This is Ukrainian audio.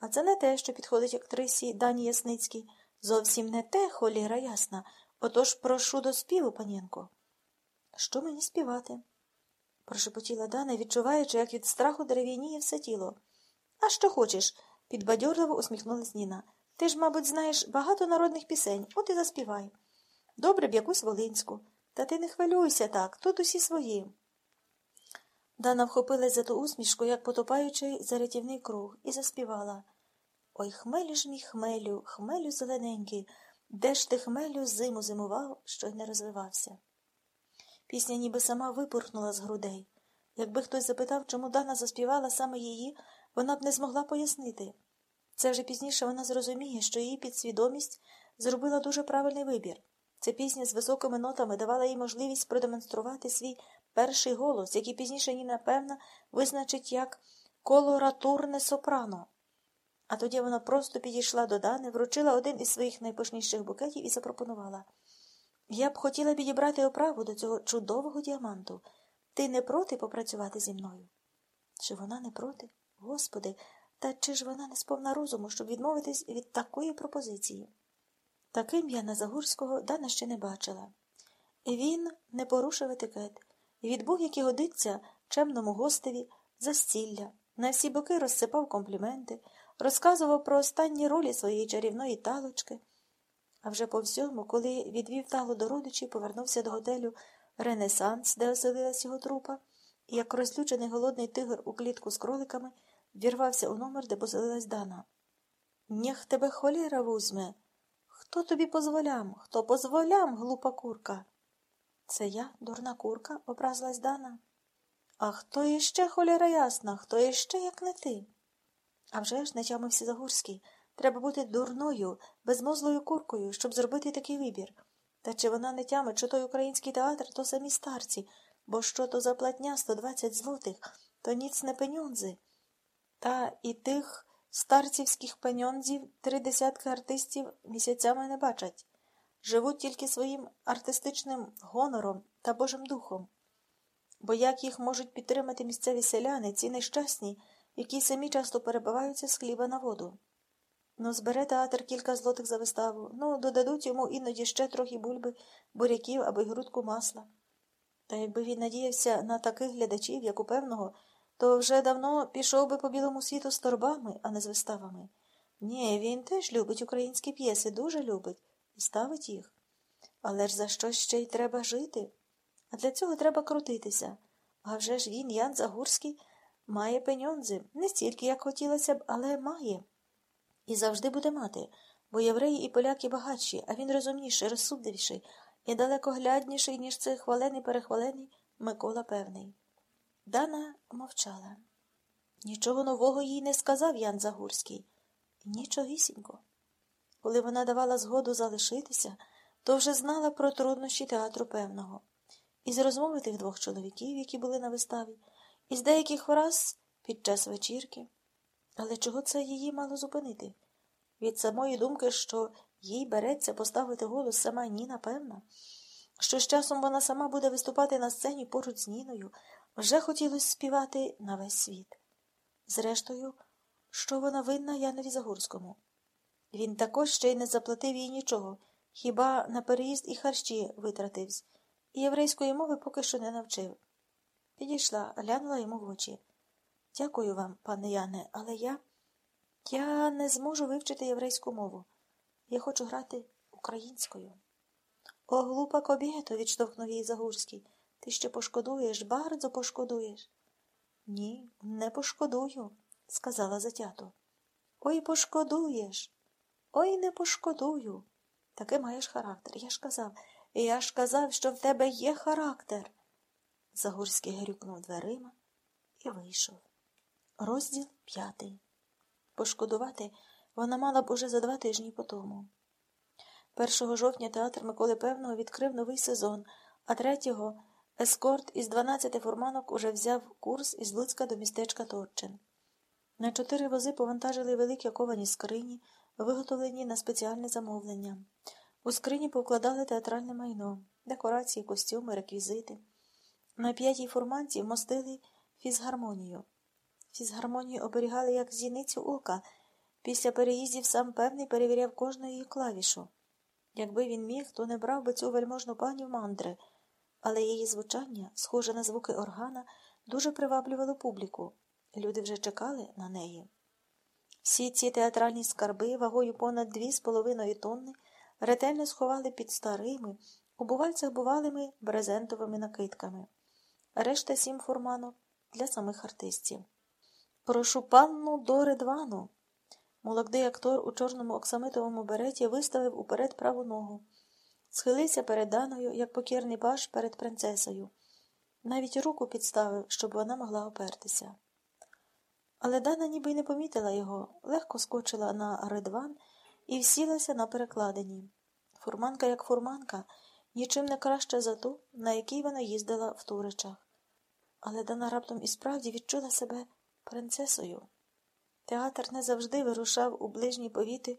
А це не те, що підходить актрисі Дані Ясницькій. Зовсім не те, холіра ясна. Отож прошу до співу, панінко. Що мені співати? прошепотіла Дана, відчуваючи, як від страху дерев'яніє все тіло. А що хочеш? підбадьорливо усміхнулась Ніна. Ти ж, мабуть, знаєш багато народних пісень, от і заспівай. Добре б якусь волинську. Та ти не хвилюйся так, тут усі свої. Дана вхопилась за ту усмішку, як потопаючий за рятівний круг, і заспівала Ой, хмелю ж мій хмелю, хмелю зелененький, де ж ти хмелю зиму зимував, що й не розвивався. Пісня ніби сама випурхнула з грудей. Якби хтось запитав, чому Дана заспівала саме її, вона б не змогла пояснити. Це вже пізніше вона зрозуміє, що її підсвідомість зробила дуже правильний вибір. Ця пісня з високими нотами давала їй можливість продемонструвати свій перший голос, який пізніше їй, напевно, визначить як колоратурне сопрано. А тоді вона просто підійшла до Дани, вручила один із своїх найпишніших букетів і запропонувала Я б хотіла підібрати оправу до цього чудового діаманту. Ти не проти попрацювати зі мною? Чи вона не проти? Господи, та чи ж вона не сповна розуму, щоб відмовитись від такої пропозиції? Таким я на Загурського Дана ще не бачила. Він не порушив етикет, і від Бог, який годиться чемному гостеві, застілля, на всі боки розсипав компліменти, розказував про останні ролі своєї чарівної талочки. А вже по всьому, коли відвів талу до родичів, повернувся до готелю Ренесанс, де оселилась його трупа, і як розлючений голодний тигр у клітку з кроликами, вірвався у номер, де поселилась Дана. Нєх тебе холіра вузьме. Хто тобі позволям? Хто позволям, глупа курка? Це я, дурна курка, образилась Дана. А хто іще, холіра ясна, хто іще, як не ти? А вже ж не тямився Загурський. Треба бути дурною, безмозлою куркою, щоб зробити такий вибір. Та чи вона не тямить, що той український театр, то самі старці, бо що то за платня 120 злотих, то ніц не пеньонзи. Та і тих старцівських пеньонзів три десятки артистів місяцями не бачать, живуть тільки своїм артистичним гонором та Божим духом. Бо як їх можуть підтримати місцеві селяни, ці нещасні, які самі часто перебиваються з хліба на воду? Ну, збере театр кілька злотих за виставу, ну, додадуть йому іноді ще трохи бульби, буряків або й грудку масла. Та якби він надіявся на таких глядачів, як у певного, то вже давно пішов би по білому світу з торбами, а не з виставами. Ні, він теж любить українські п'єси, дуже любить, ставить їх. Але ж за щось ще й треба жити. А для цього треба крутитися. А вже ж він, Ян Загурський, має пеньонзи, не стільки, як хотілося б, але має. І завжди буде мати, бо євреї і поляки багатші, а він розумніший, розсудливіший і далеко глядніший, ніж цей хвалений перехвалений Микола певний. Дана мовчала. Нічого нового їй не сказав Ян Загурський. Нічогісінько. Коли вона давала згоду залишитися, то вже знала про труднощі театру певного. Із розмови тих двох чоловіків, які були на виставі, із деяких фраз під час вечірки. Але чого це її мало зупинити? Від самої думки, що їй береться поставити голос сама Ніна, певна, що з часом вона сама буде виступати на сцені поруч з Ніною, вже хотілося співати на весь світ. Зрештою, що вона винна Янові Загорському. Він також ще й не заплатив їй нічого, хіба на переїзд і харчі витратився, і єврейської мови поки що не навчив. Підійшла, глянула йому в очі. Дякую вам, пане Яне, але я Я не зможу вивчити єврейську мову. Я хочу грати українською. О, глупа кобєто, відштовхнув її Загурський. Ти ще пошкодуєш, bardzo пошкодуєш. Ні, не пошкодую, сказала затято. Ой, пошкодуєш. Ой, не пошкодую. Таки маєш характер. Я ж казав, я ж казав, що в тебе є характер. Загурський грюкнув дверима і вийшов. Розділ п'ятий. Пошкодувати вона мала б уже за два тижні по тому. 1 жовтня театр Миколи Певного відкрив новий сезон, а 3-го ескорт із 12 фурманок уже взяв курс із Луцька до містечка Торчин. На чотири вози повантажили великі оковані скрині, виготовлені на спеціальне замовлення. У скрині повкладали театральне майно, декорації, костюми, реквізити. На п'ятій фурманці вмостили фізгармонію. Фізгармонію оберігали як зіницю ока, Після переїздів сам певний перевіряв кожну її клавішу. Якби він міг, то не брав би цю вельможну пані в мандри, але її звучання, схоже на звуки органа, дуже приваблювало публіку. Люди вже чекали на неї. Всі ці театральні скарби вагою понад дві з половиною тонни ретельно сховали під старими, у бувальцях бувалими брезентовими накидками. Решта сім фурманок для самих артистів. Прошу панну до Редвану. Молодий актор у чорному оксамитовому береті виставив уперед праву ногу, схилився перед Даною, як покірний паш перед принцесою. Навіть руку підставив, щоб вона могла опертися. Але Дана ніби й не помітила його, легко скочила на редван і всілася на перекладині. Фурманка, як фурманка, нічим не краща за ту, на якій вона їздила в Туричах. Але Дана раптом і справді відчула себе принцесою. Театр не завжди вирушав у ближні повіти